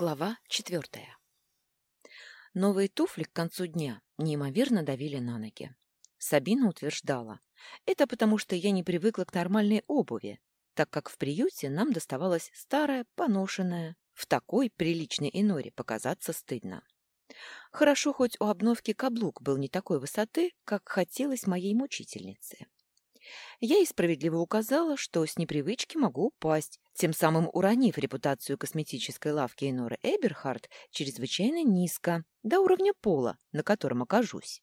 Глава четвертая. Новые туфли к концу дня неимоверно давили на ноги. Сабина утверждала, это потому что я не привыкла к нормальной обуви, так как в приюте нам доставалась старая, поношенная. В такой приличной иноре показаться стыдно. Хорошо, хоть у обновки каблук был не такой высоты, как хотелось моей мучительнице. Я и справедливо указала, что с непривычки могу упасть, тем самым уронив репутацию косметической лавки Эноры Эберхард чрезвычайно низко, до уровня пола, на котором окажусь.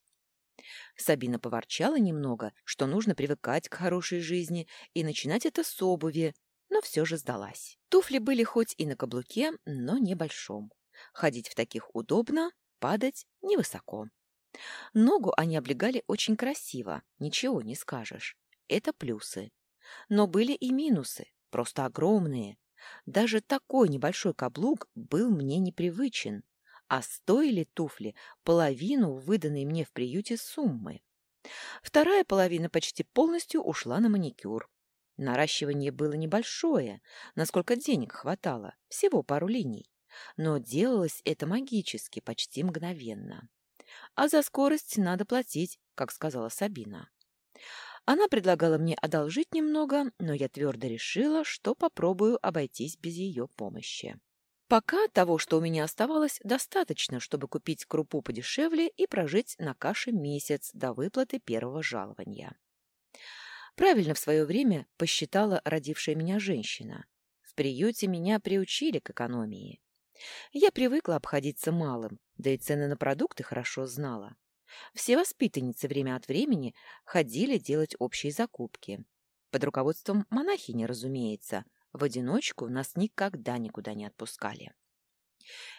Сабина поворчала немного, что нужно привыкать к хорошей жизни и начинать это с обуви, но все же сдалась. Туфли были хоть и на каблуке, но небольшом. Ходить в таких удобно, падать невысоко. Ногу они облегали очень красиво, ничего не скажешь. Это плюсы. Но были и минусы, просто огромные. Даже такой небольшой каблук был мне непривычен, а стоили туфли половину выданной мне в приюте суммы. Вторая половина почти полностью ушла на маникюр. Наращивание было небольшое, насколько денег хватало, всего пару линий. Но делалось это магически, почти мгновенно. А за скорость надо платить, как сказала Сабина. Она предлагала мне одолжить немного, но я твердо решила, что попробую обойтись без ее помощи. Пока того, что у меня оставалось, достаточно, чтобы купить крупу подешевле и прожить на каше месяц до выплаты первого жалования. Правильно в свое время посчитала родившая меня женщина. В приюте меня приучили к экономии. Я привыкла обходиться малым, да и цены на продукты хорошо знала. Все воспитанницы время от времени ходили делать общие закупки. Под руководством монахини, разумеется, в одиночку нас никогда никуда не отпускали.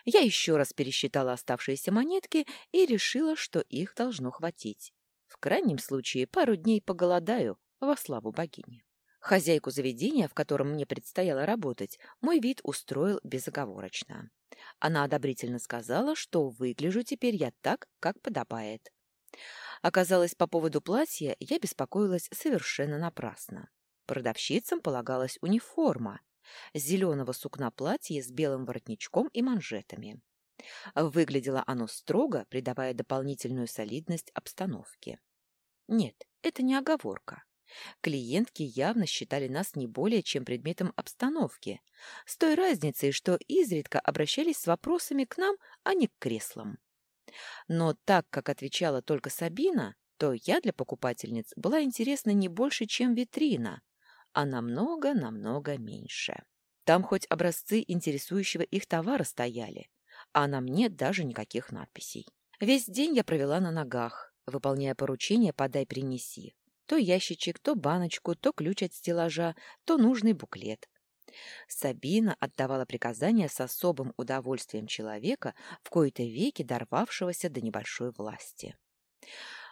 Я еще раз пересчитала оставшиеся монетки и решила, что их должно хватить. В крайнем случае пару дней поголодаю во славу богини. Хозяйку заведения, в котором мне предстояло работать, мой вид устроил безоговорочно. Она одобрительно сказала, что выгляжу теперь я так, как подобает. Оказалось, по поводу платья я беспокоилась совершенно напрасно. Продавщицам полагалась униформа, зеленого сукна платье с белым воротничком и манжетами. Выглядело оно строго, придавая дополнительную солидность обстановке. Нет, это не оговорка. Клиентки явно считали нас не более чем предметом обстановки, с той разницей, что изредка обращались с вопросами к нам, а не к креслам. Но так как отвечала только Сабина, то я для покупательниц была интересна не больше, чем витрина, а намного-намного меньше. Там хоть образцы интересующего их товара стояли, а на мне даже никаких надписей. Весь день я провела на ногах, выполняя поручения «подай-принеси». То ящичек, то баночку, то ключ от стеллажа, то нужный буклет. Сабина отдавала приказания с особым удовольствием человека, в кои-то веки дорвавшегося до небольшой власти.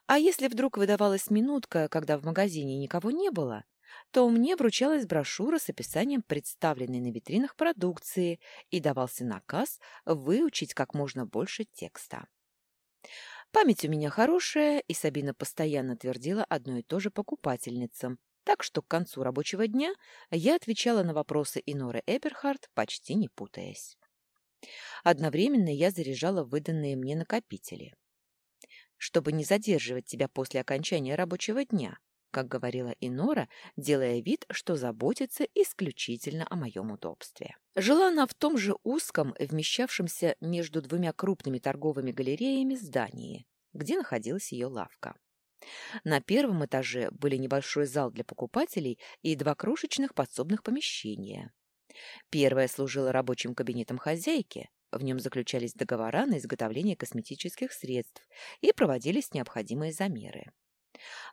А если вдруг выдавалась минутка, когда в магазине никого не было, то мне вручалась брошюра с описанием представленной на витринах продукции и давался наказ выучить как можно больше текста. Память у меня хорошая, и Сабина постоянно твердила одно и то же покупательницам, так что к концу рабочего дня я отвечала на вопросы Иноры Эберхард, почти не путаясь. Одновременно я заряжала выданные мне накопители. «Чтобы не задерживать тебя после окончания рабочего дня», как говорила Инора, делая вид, что заботится исключительно о моем удобстве. Жила она в том же узком, вмещавшемся между двумя крупными торговыми галереями здании, где находилась ее лавка. На первом этаже были небольшой зал для покупателей и два крошечных подсобных помещения. Первое служило рабочим кабинетом хозяйки, в нем заключались договора на изготовление косметических средств и проводились необходимые замеры.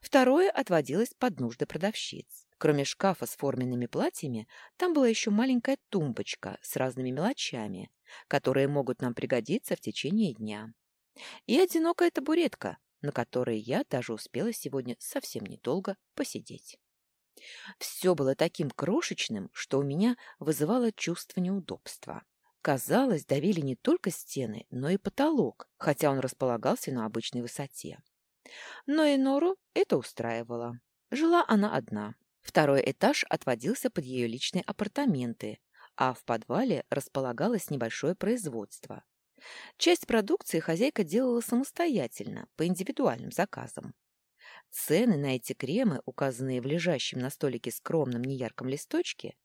Второе отводилось под нужды продавщиц. Кроме шкафа с форменными платьями, там была еще маленькая тумбочка с разными мелочами, которые могут нам пригодиться в течение дня. И одинокая табуретка, на которой я даже успела сегодня совсем недолго посидеть. Все было таким крошечным, что у меня вызывало чувство неудобства. Казалось, давили не только стены, но и потолок, хотя он располагался на обычной высоте. Но и Нору это устраивало. Жила она одна. Второй этаж отводился под ее личные апартаменты, а в подвале располагалось небольшое производство. Часть продукции хозяйка делала самостоятельно, по индивидуальным заказам. Цены на эти кремы, указанные в лежащем на столике скромном неярком листочке,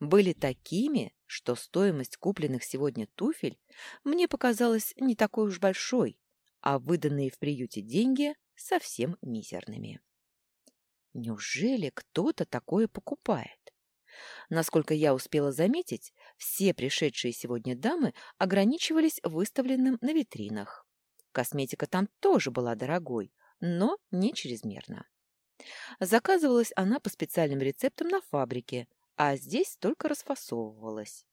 были такими, что стоимость купленных сегодня туфель мне показалась не такой уж большой, а выданные в приюте деньги совсем мизерными. Неужели кто-то такое покупает? Насколько я успела заметить, все пришедшие сегодня дамы ограничивались выставленным на витринах. Косметика там тоже была дорогой, но не чрезмерно. Заказывалась она по специальным рецептам на фабрике, а здесь только расфасовывалась.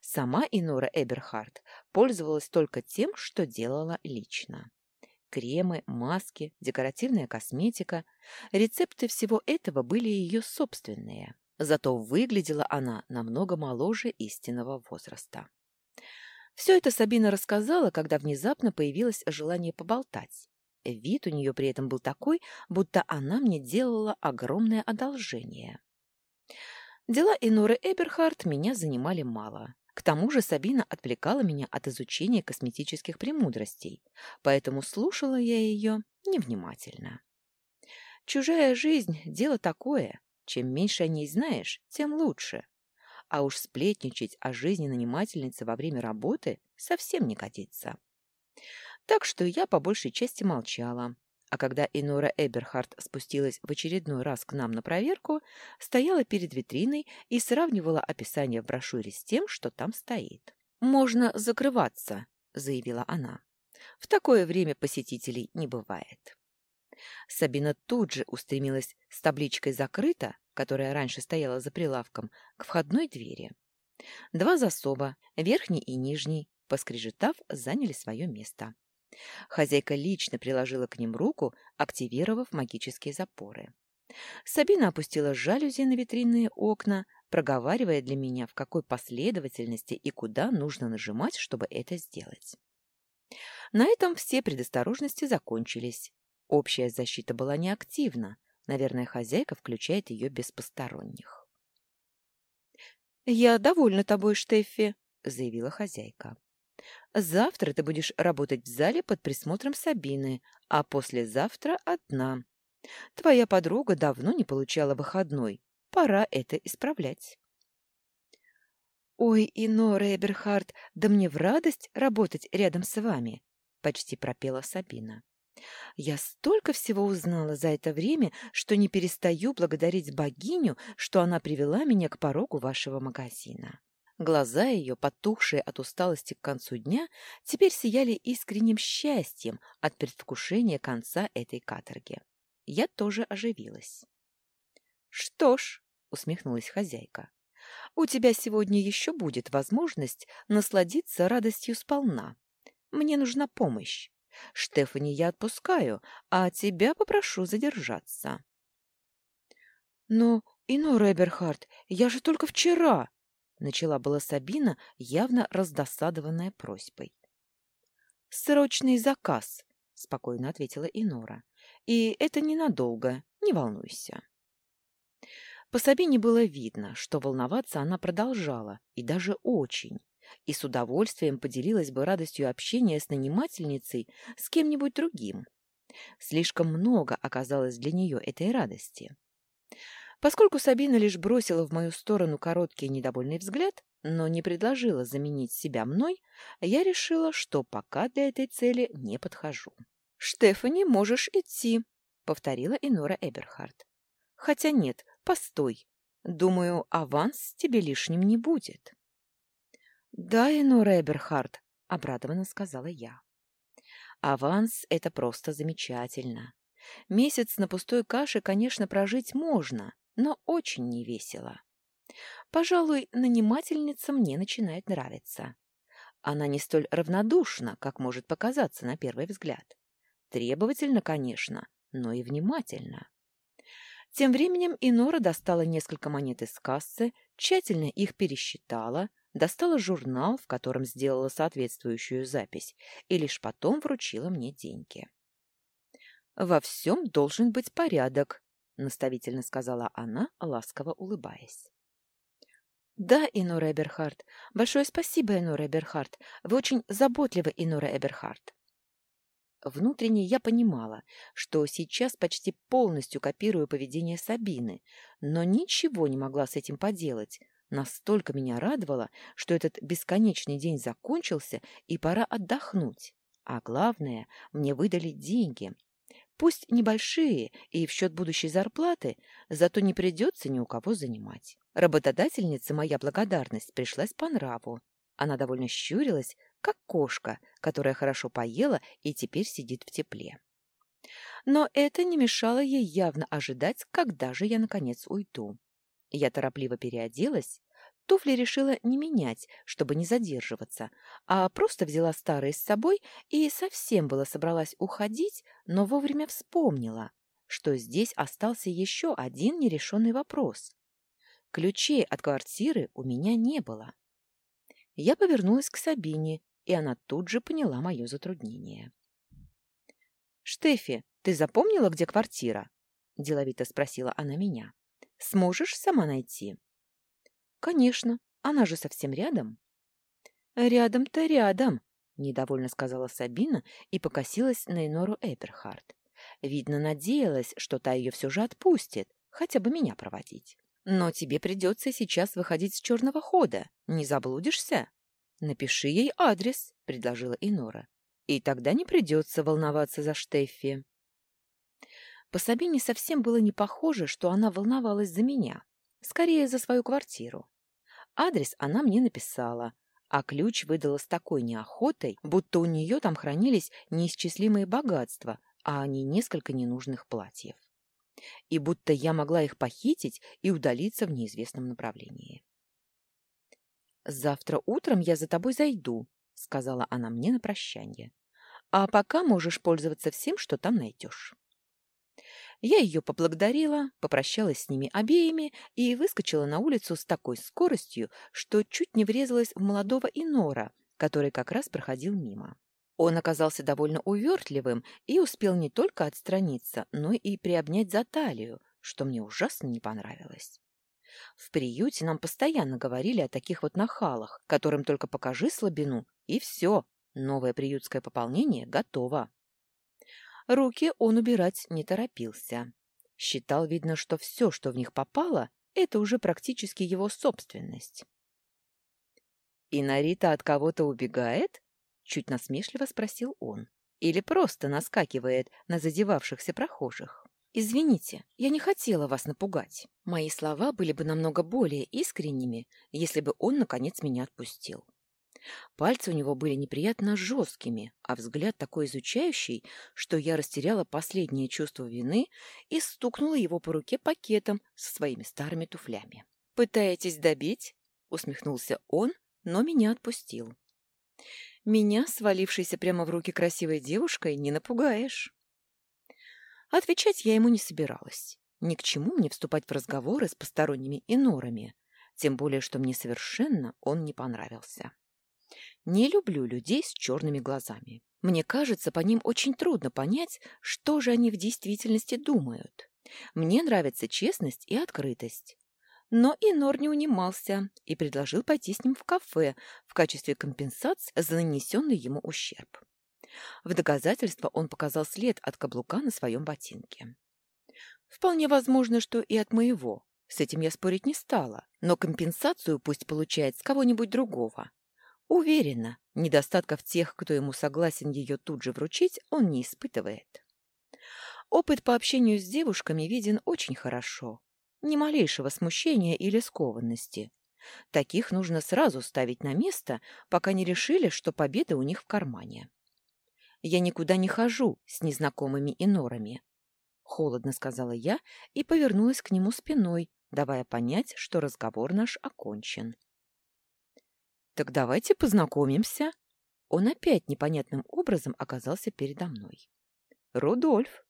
Сама Инора Эберхард пользовалась только тем, что делала лично. Кремы, маски, декоративная косметика – рецепты всего этого были ее собственные. Зато выглядела она намного моложе истинного возраста. Все это Сабина рассказала, когда внезапно появилось желание поболтать. Вид у нее при этом был такой, будто она мне делала огромное одолжение. Дела Иноры Эберхард меня занимали мало. К тому же Сабина отвлекала меня от изучения косметических премудростей, поэтому слушала я ее невнимательно. Чужая жизнь — дело такое. Чем меньше о ней знаешь, тем лучше. А уж сплетничать о жизни нанимательницы во время работы совсем не годится. Так что я по большей части молчала, а когда Инора Эберхард спустилась в очередной раз к нам на проверку, стояла перед витриной и сравнивала описание в брошюре с тем, что там стоит. «Можно закрываться», — заявила она. «В такое время посетителей не бывает». Сабина тут же устремилась с табличкой «Закрыто», которая раньше стояла за прилавком, к входной двери. Два засоба, верхний и нижний, поскрежетав, заняли свое место. Хозяйка лично приложила к ним руку, активировав магические запоры. Сабина опустила жалюзи на витринные окна, проговаривая для меня, в какой последовательности и куда нужно нажимать, чтобы это сделать. На этом все предосторожности закончились. Общая защита была неактивна. Наверное, хозяйка включает ее без посторонних. «Я довольна тобой, Штеффи», — заявила хозяйка. Завтра ты будешь работать в зале под присмотром Сабины, а послезавтра одна. Твоя подруга давно не получала выходной. Пора это исправлять. «Ой, Инора Эберхард, да мне в радость работать рядом с вами!» — почти пропела Сабина. «Я столько всего узнала за это время, что не перестаю благодарить богиню, что она привела меня к порогу вашего магазина». Глаза ее, потухшие от усталости к концу дня, теперь сияли искренним счастьем от предвкушения конца этой каторги. Я тоже оживилась. «Что ж», — усмехнулась хозяйка, — «у тебя сегодня еще будет возможность насладиться радостью сполна. Мне нужна помощь. Штефани я отпускаю, а тебя попрошу задержаться». «Но, Инора Эберхард, я же только вчера...» Начала была Сабина, явно раздосадованная просьбой. «Срочный заказ», — спокойно ответила Инора. «И это ненадолго, не волнуйся». По Сабине было видно, что волноваться она продолжала, и даже очень, и с удовольствием поделилась бы радостью общения с нанимательницей с кем-нибудь другим. Слишком много оказалось для нее этой радости. Поскольку Сабина лишь бросила в мою сторону короткий недовольный взгляд, но не предложила заменить себя мной, я решила, что пока для этой цели не подхожу. «Штефани, можешь идти», — повторила Инора Эберхард. «Хотя нет, постой. Думаю, аванс тебе лишним не будет». «Да, Инора Эберхард», — обрадованно сказала я. «Аванс — это просто замечательно. Месяц на пустой каше, конечно, прожить можно, но очень невесело. Пожалуй, нанимательница мне начинает нравиться. Она не столь равнодушна, как может показаться на первый взгляд. Требовательно, конечно, но и внимательно. Тем временем Инора достала несколько монет из кассы, тщательно их пересчитала, достала журнал, в котором сделала соответствующую запись, и лишь потом вручила мне деньги. «Во всем должен быть порядок», наставительно сказала она, ласково улыбаясь. Да, Инора Эберхард. Большое спасибо, Инора Эберхард. Вы очень заботливы, Инора Эберхард. Внутренне я понимала, что сейчас почти полностью копирую поведение Сабины, но ничего не могла с этим поделать. Настолько меня радовало, что этот бесконечный день закончился, и пора отдохнуть. А главное, мне выдали деньги. Пусть небольшие и в счет будущей зарплаты, зато не придется ни у кого занимать. Работодательнице моя благодарность пришлась по нраву. Она довольно щурилась, как кошка, которая хорошо поела и теперь сидит в тепле. Но это не мешало ей явно ожидать, когда же я, наконец, уйду. Я торопливо переоделась, туфли решила не менять, чтобы не задерживаться, а просто взяла старые с собой и совсем было собралась уходить, но вовремя вспомнила, что здесь остался еще один нерешенный вопрос. Ключей от квартиры у меня не было. Я повернулась к Сабине и она тут же поняла мое затруднение. «Штефи, ты запомнила, где квартира?» — деловито спросила она меня. «Сможешь сама найти?» «Конечно, она же совсем рядом». «Рядом-то рядом», — недовольно сказала Сабина и покосилась на Энору Эберхард. Видно, надеялась, что та ее все же отпустит, хотя бы меня проводить. «Но тебе придется сейчас выходить с черного хода. Не заблудишься?» «Напиши ей адрес», — предложила Инора. «И тогда не придется волноваться за Штеффи». По Сабине совсем было не похоже, что она волновалась за меня. Скорее, за свою квартиру. Адрес она мне написала, а ключ выдала с такой неохотой, будто у нее там хранились неисчислимые богатства, а не несколько ненужных платьев. И будто я могла их похитить и удалиться в неизвестном направлении. «Завтра утром я за тобой зайду», — сказала она мне на прощание. «А пока можешь пользоваться всем, что там найдешь». Я ее поблагодарила, попрощалась с ними обеими и выскочила на улицу с такой скоростью, что чуть не врезалась в молодого Инора, который как раз проходил мимо. Он оказался довольно увертливым и успел не только отстраниться, но и приобнять за талию, что мне ужасно не понравилось. В приюте нам постоянно говорили о таких вот нахалах, которым только покажи слабину, и все, новое приютское пополнение готово. Руки он убирать не торопился. Считал, видно, что все, что в них попало, это уже практически его собственность. «И Нарита от кого-то убегает?» — чуть насмешливо спросил он. «Или просто наскакивает на задевавшихся прохожих?» «Извините, я не хотела вас напугать. Мои слова были бы намного более искренними, если бы он, наконец, меня отпустил. Пальцы у него были неприятно жесткими, а взгляд такой изучающий, что я растеряла последнее чувство вины и стукнула его по руке пакетом со своими старыми туфлями. «Пытаетесь добить?» — усмехнулся он, но меня отпустил. «Меня, свалившейся прямо в руки красивой девушкой, не напугаешь». Отвечать я ему не собиралась. Ни к чему мне вступать в разговоры с посторонними инорами, тем более, что мне совершенно он не понравился. Не люблю людей с черными глазами. Мне кажется, по ним очень трудно понять, что же они в действительности думают. Мне нравится честность и открытость. Но Инор не унимался и предложил пойти с ним в кафе в качестве компенсации за нанесенный ему ущерб. В доказательство он показал след от каблука на своем ботинке. Вполне возможно, что и от моего. С этим я спорить не стала, но компенсацию пусть получает с кого-нибудь другого. Уверена, недостатков тех, кто ему согласен ее тут же вручить, он не испытывает. Опыт по общению с девушками виден очень хорошо. Ни малейшего смущения или скованности. Таких нужно сразу ставить на место, пока не решили, что победа у них в кармане. Я никуда не хожу с незнакомыми инорами. Холодно сказала я и повернулась к нему спиной, давая понять, что разговор наш окончен. «Так давайте познакомимся». Он опять непонятным образом оказался передо мной. «Рудольф».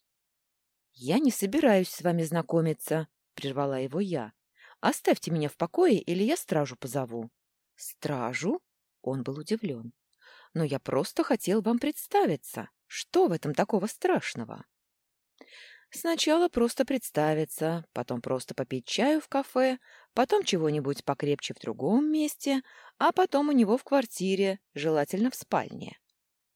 «Я не собираюсь с вами знакомиться», — прервала его я. «Оставьте меня в покое, или я стражу позову». «Стражу?» — он был удивлен но я просто хотел вам представиться. Что в этом такого страшного? Сначала просто представиться, потом просто попить чаю в кафе, потом чего-нибудь покрепче в другом месте, а потом у него в квартире, желательно в спальне.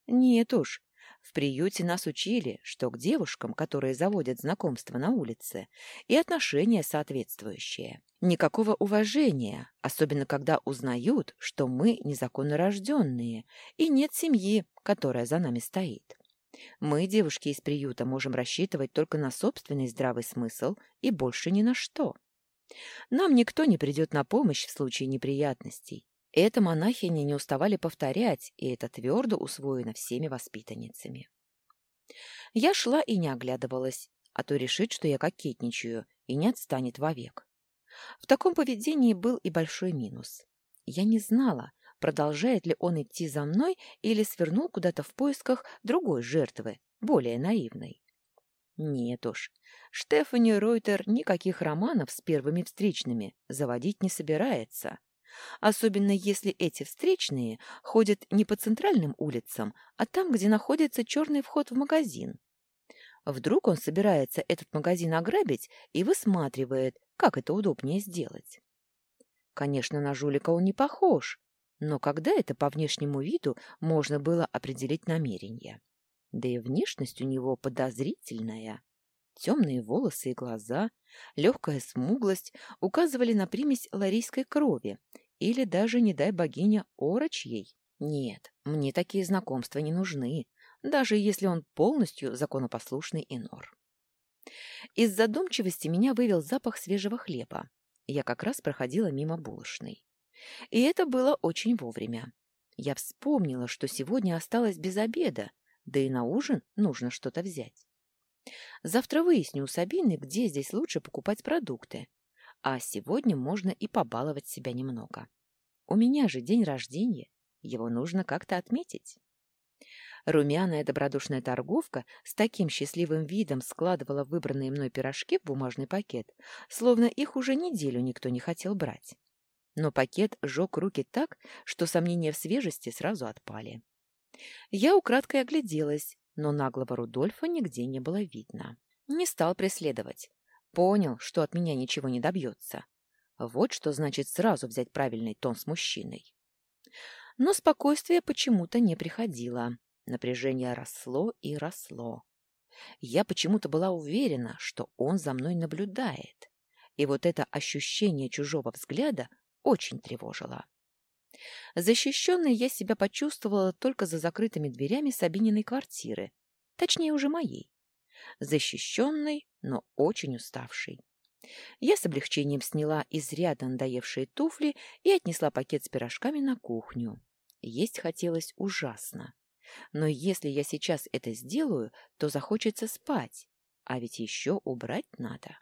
Нет уж, в приюте нас учили, что к девушкам, которые заводят знакомства на улице, и отношения соответствующие. Никакого уважения, особенно когда узнают, что мы незаконно рожденные, и нет семьи, которая за нами стоит. Мы, девушки из приюта, можем рассчитывать только на собственный здравый смысл и больше ни на что. Нам никто не придет на помощь в случае неприятностей. Это монахини не уставали повторять, и это твердо усвоено всеми воспитанницами. Я шла и не оглядывалась, а то решит, что я кокетничаю, и не отстанет вовек. В таком поведении был и большой минус. Я не знала, продолжает ли он идти за мной или свернул куда-то в поисках другой жертвы, более наивной. Нет уж, Штефани Ройтер никаких романов с первыми встречными заводить не собирается. Особенно если эти встречные ходят не по центральным улицам, а там, где находится черный вход в магазин. Вдруг он собирается этот магазин ограбить и высматривает, как это удобнее сделать. Конечно, на жулика он не похож, но когда это по внешнему виду можно было определить намерение? Да и внешность у него подозрительная. Темные волосы и глаза, легкая смуглость указывали на примесь ларийской крови или даже, не дай богиня, орочьей. Нет, мне такие знакомства не нужны, даже если он полностью законопослушный инор. Из задумчивости меня вывел запах свежего хлеба. Я как раз проходила мимо булочной. И это было очень вовремя. Я вспомнила, что сегодня осталось без обеда, да и на ужин нужно что-то взять. Завтра выясню у Сабины, где здесь лучше покупать продукты. А сегодня можно и побаловать себя немного. У меня же день рождения, его нужно как-то отметить. Румяная добродушная торговка с таким счастливым видом складывала выбранные мной пирожки в бумажный пакет, словно их уже неделю никто не хотел брать но пакет жег руки так, что сомнения в свежести сразу отпали. Я украдкой огляделась, но наглого Рудольфа нигде не было видно. Не стал преследовать. Понял, что от меня ничего не добьется. Вот что значит сразу взять правильный тон с мужчиной. Но спокойствие почему-то не приходило. Напряжение росло и росло. Я почему-то была уверена, что он за мной наблюдает. И вот это ощущение чужого взгляда очень тревожила. Защищенной я себя почувствовала только за закрытыми дверями Сабининой квартиры, точнее уже моей. Защищенной, но очень уставшей. Я с облегчением сняла изрядно надоевшие туфли и отнесла пакет с пирожками на кухню. Есть хотелось ужасно. Но если я сейчас это сделаю, то захочется спать, а ведь еще убрать надо.